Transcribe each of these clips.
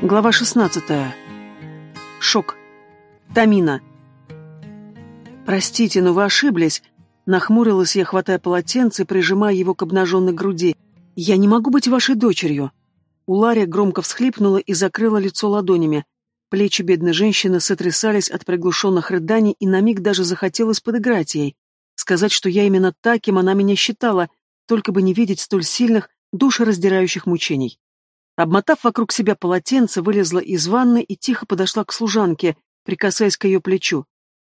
Глава 16. Шок. Тамина. «Простите, но вы ошиблись», — нахмурилась я, хватая полотенце и прижимая его к обнаженной груди. «Я не могу быть вашей дочерью». Улария громко всхлипнула и закрыла лицо ладонями. Плечи бедной женщины сотрясались от приглушенных рыданий, и на миг даже захотелось подыграть ей. Сказать, что я именно таким она меня считала, только бы не видеть столь сильных, душераздирающих мучений. Обмотав вокруг себя полотенце, вылезла из ванны и тихо подошла к служанке, прикасаясь к ее плечу.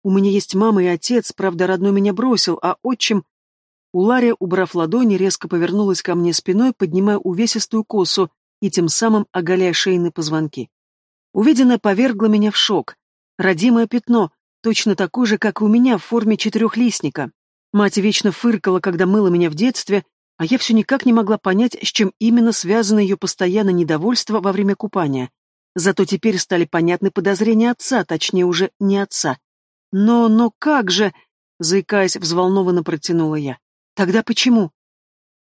У меня есть мама и отец, правда, родной меня бросил, а отчим... Улария, убрав ладони, резко повернулась ко мне спиной, поднимая увесистую косу и тем самым оголяя шейные позвонки. Увиденное повергло меня в шок. Родимое пятно, точно такое же, как и у меня, в форме четырехлистника. Мать вечно фыркала, когда мыла меня в детстве, а я все никак не могла понять, с чем именно связано ее постоянное недовольство во время купания. Зато теперь стали понятны подозрения отца, точнее уже не отца. Но, но как же, заикаясь, взволнованно протянула я. Тогда почему?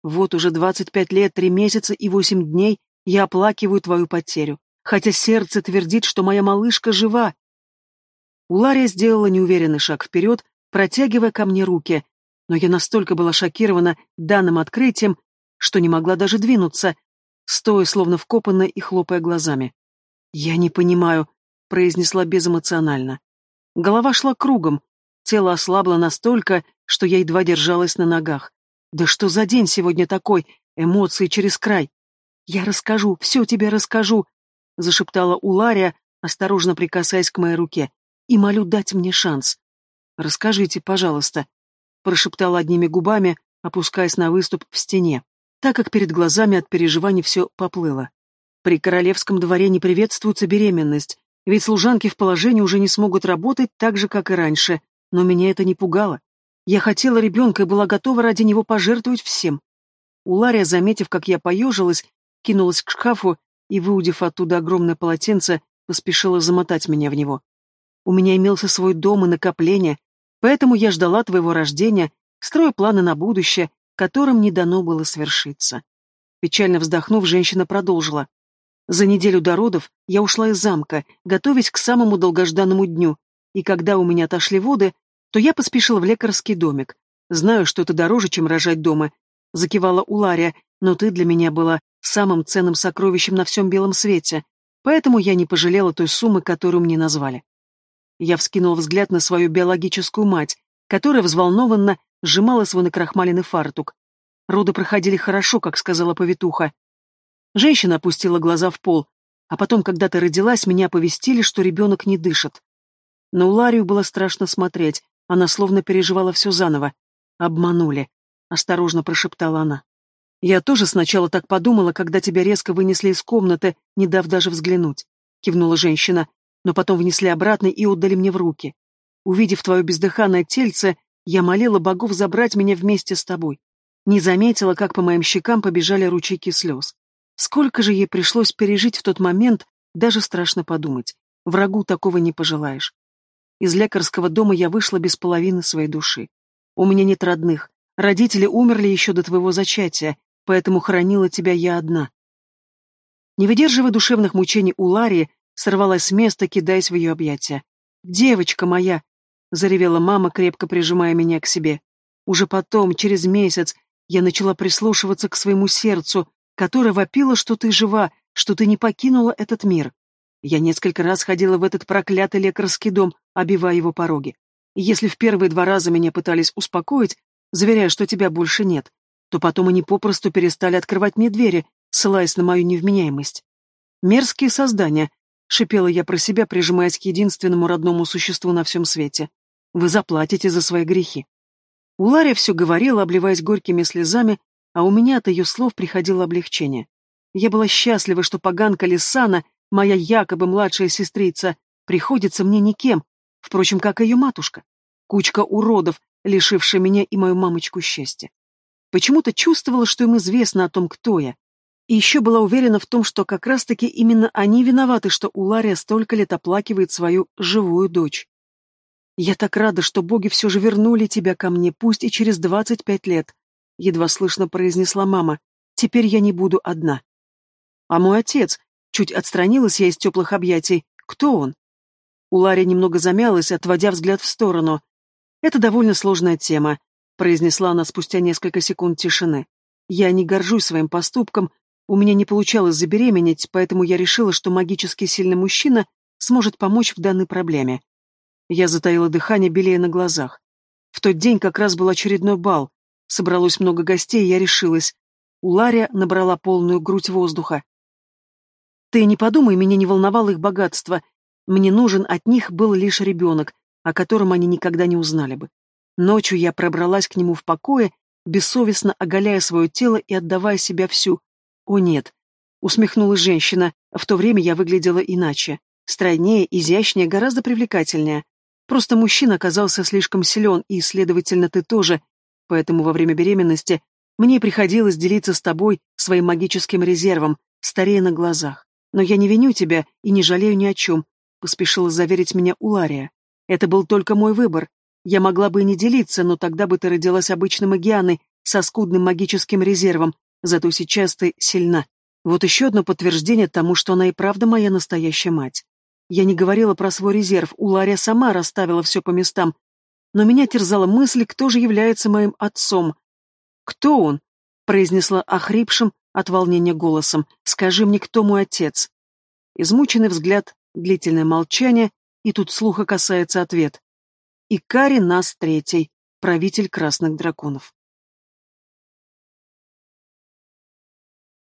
Вот уже двадцать пять лет, три месяца и восемь дней я оплакиваю твою потерю, хотя сердце твердит, что моя малышка жива. Улария сделала неуверенный шаг вперед, протягивая ко мне руки, но я настолько была шокирована данным открытием, что не могла даже двинуться, стоя словно вкопанная и хлопая глазами. «Я не понимаю», — произнесла безэмоционально. Голова шла кругом, тело ослабло настолько, что я едва держалась на ногах. «Да что за день сегодня такой? Эмоции через край!» «Я расскажу, все тебе расскажу», — зашептала Улария, осторожно прикасаясь к моей руке, — «и молю дать мне шанс. Расскажите, пожалуйста», прошептала одними губами, опускаясь на выступ в стене, так как перед глазами от переживаний все поплыло. При королевском дворе не приветствуется беременность, ведь служанки в положении уже не смогут работать так же, как и раньше, но меня это не пугало. Я хотела ребенка и была готова ради него пожертвовать всем. Улария, заметив, как я поежилась, кинулась к шкафу и, выудив оттуда огромное полотенце, поспешила замотать меня в него. У меня имелся свой дом и накопление, Поэтому я ждала твоего рождения, строя планы на будущее, которым не дано было свершиться. Печально вздохнув, женщина продолжила. За неделю до родов я ушла из замка, готовясь к самому долгожданному дню, и когда у меня отошли воды, то я поспешила в лекарский домик. Знаю, что это дороже, чем рожать дома. Закивала Улария, но ты для меня была самым ценным сокровищем на всем белом свете, поэтому я не пожалела той суммы, которую мне назвали. Я вскинул взгляд на свою биологическую мать, которая взволнованно сжимала свой накрахмаленный фартук. Роды проходили хорошо, как сказала повитуха. Женщина опустила глаза в пол, а потом, когда ты родилась, меня оповестили, что ребенок не дышит. На Уларию было страшно смотреть, она словно переживала все заново. «Обманули», — осторожно прошептала она. «Я тоже сначала так подумала, когда тебя резко вынесли из комнаты, не дав даже взглянуть», — кивнула женщина, но потом внесли обратно и отдали мне в руки. Увидев твое бездыханное тельце, я молила богов забрать меня вместе с тобой. Не заметила, как по моим щекам побежали ручейки слез. Сколько же ей пришлось пережить в тот момент, даже страшно подумать. Врагу такого не пожелаешь. Из лекарского дома я вышла без половины своей души. У меня нет родных. Родители умерли еще до твоего зачатия, поэтому хоронила тебя я одна. Не выдерживая душевных мучений у Ларии, сорвалась с места, кидаясь в ее объятия. «Девочка моя!» — заревела мама, крепко прижимая меня к себе. Уже потом, через месяц, я начала прислушиваться к своему сердцу, которое вопило, что ты жива, что ты не покинула этот мир. Я несколько раз ходила в этот проклятый лекарский дом, обивая его пороги. И если в первые два раза меня пытались успокоить, заверяя, что тебя больше нет, то потом они попросту перестали открывать мне двери, ссылаясь на мою невменяемость. Мерзкие создания, — шипела я про себя, прижимаясь к единственному родному существу на всем свете. «Вы заплатите за свои грехи». Улария все говорила, обливаясь горькими слезами, а у меня от ее слов приходило облегчение. Я была счастлива, что поганка Лисана, моя якобы младшая сестрица, приходится мне никем, впрочем, как и ее матушка. Кучка уродов, лишившая меня и мою мамочку счастья. Почему-то чувствовала, что им известно о том, кто я, и еще была уверена в том, что как раз-таки именно они виноваты, что Улария столько лет оплакивает свою живую дочь. «Я так рада, что боги все же вернули тебя ко мне, пусть и через двадцать пять лет», — едва слышно произнесла мама. «Теперь я не буду одна». «А мой отец?» — Чуть отстранилась я из теплых объятий. Кто он? Улария немного замялась, отводя взгляд в сторону. «Это довольно сложная тема», — произнесла она спустя несколько секунд тишины. «Я не горжусь своим поступком, у меня не получалось забеременеть, поэтому я решила, что магически сильный мужчина сможет помочь в данной проблеме. Я затаила дыхание, белее на глазах. В тот день как раз был очередной бал. Собралось много гостей, и я решилась. Улария набрала полную грудь воздуха. «Ты не подумай, меня не волновало их богатство. Мне нужен от них был лишь ребенок, о котором они никогда не узнали бы. Ночью я пробралась к нему в покое, бессовестно оголяя свое тело и отдавая себя всю. О нет, усмехнулась женщина, в то время я выглядела иначе. Стройнее, изящнее, гораздо привлекательнее. Просто мужчина оказался слишком силен, и, следовательно, ты тоже. Поэтому во время беременности мне приходилось делиться с тобой своим магическим резервом, старея на глазах. Но я не виню тебя и не жалею ни о чем, — поспешила заверить меня Улария. «Это был только мой выбор. Я могла бы и не делиться, но тогда бы ты родилась обычной магианой, со скудным магическим резервом, зато сейчас ты сильна. Вот еще одно подтверждение тому, что она и правда моя настоящая мать. Я не говорила про свой резерв, Улария сама расставила все по местам. Но меня терзала мысль, кто же является моим отцом. «Кто он?» — произнесла охрипшим от волнения голосом. «Скажи мне, кто мой отец?» Измученный взгляд длительное молчание, и тут слуха касается ответ. Икари нас третий, правитель красных драконов.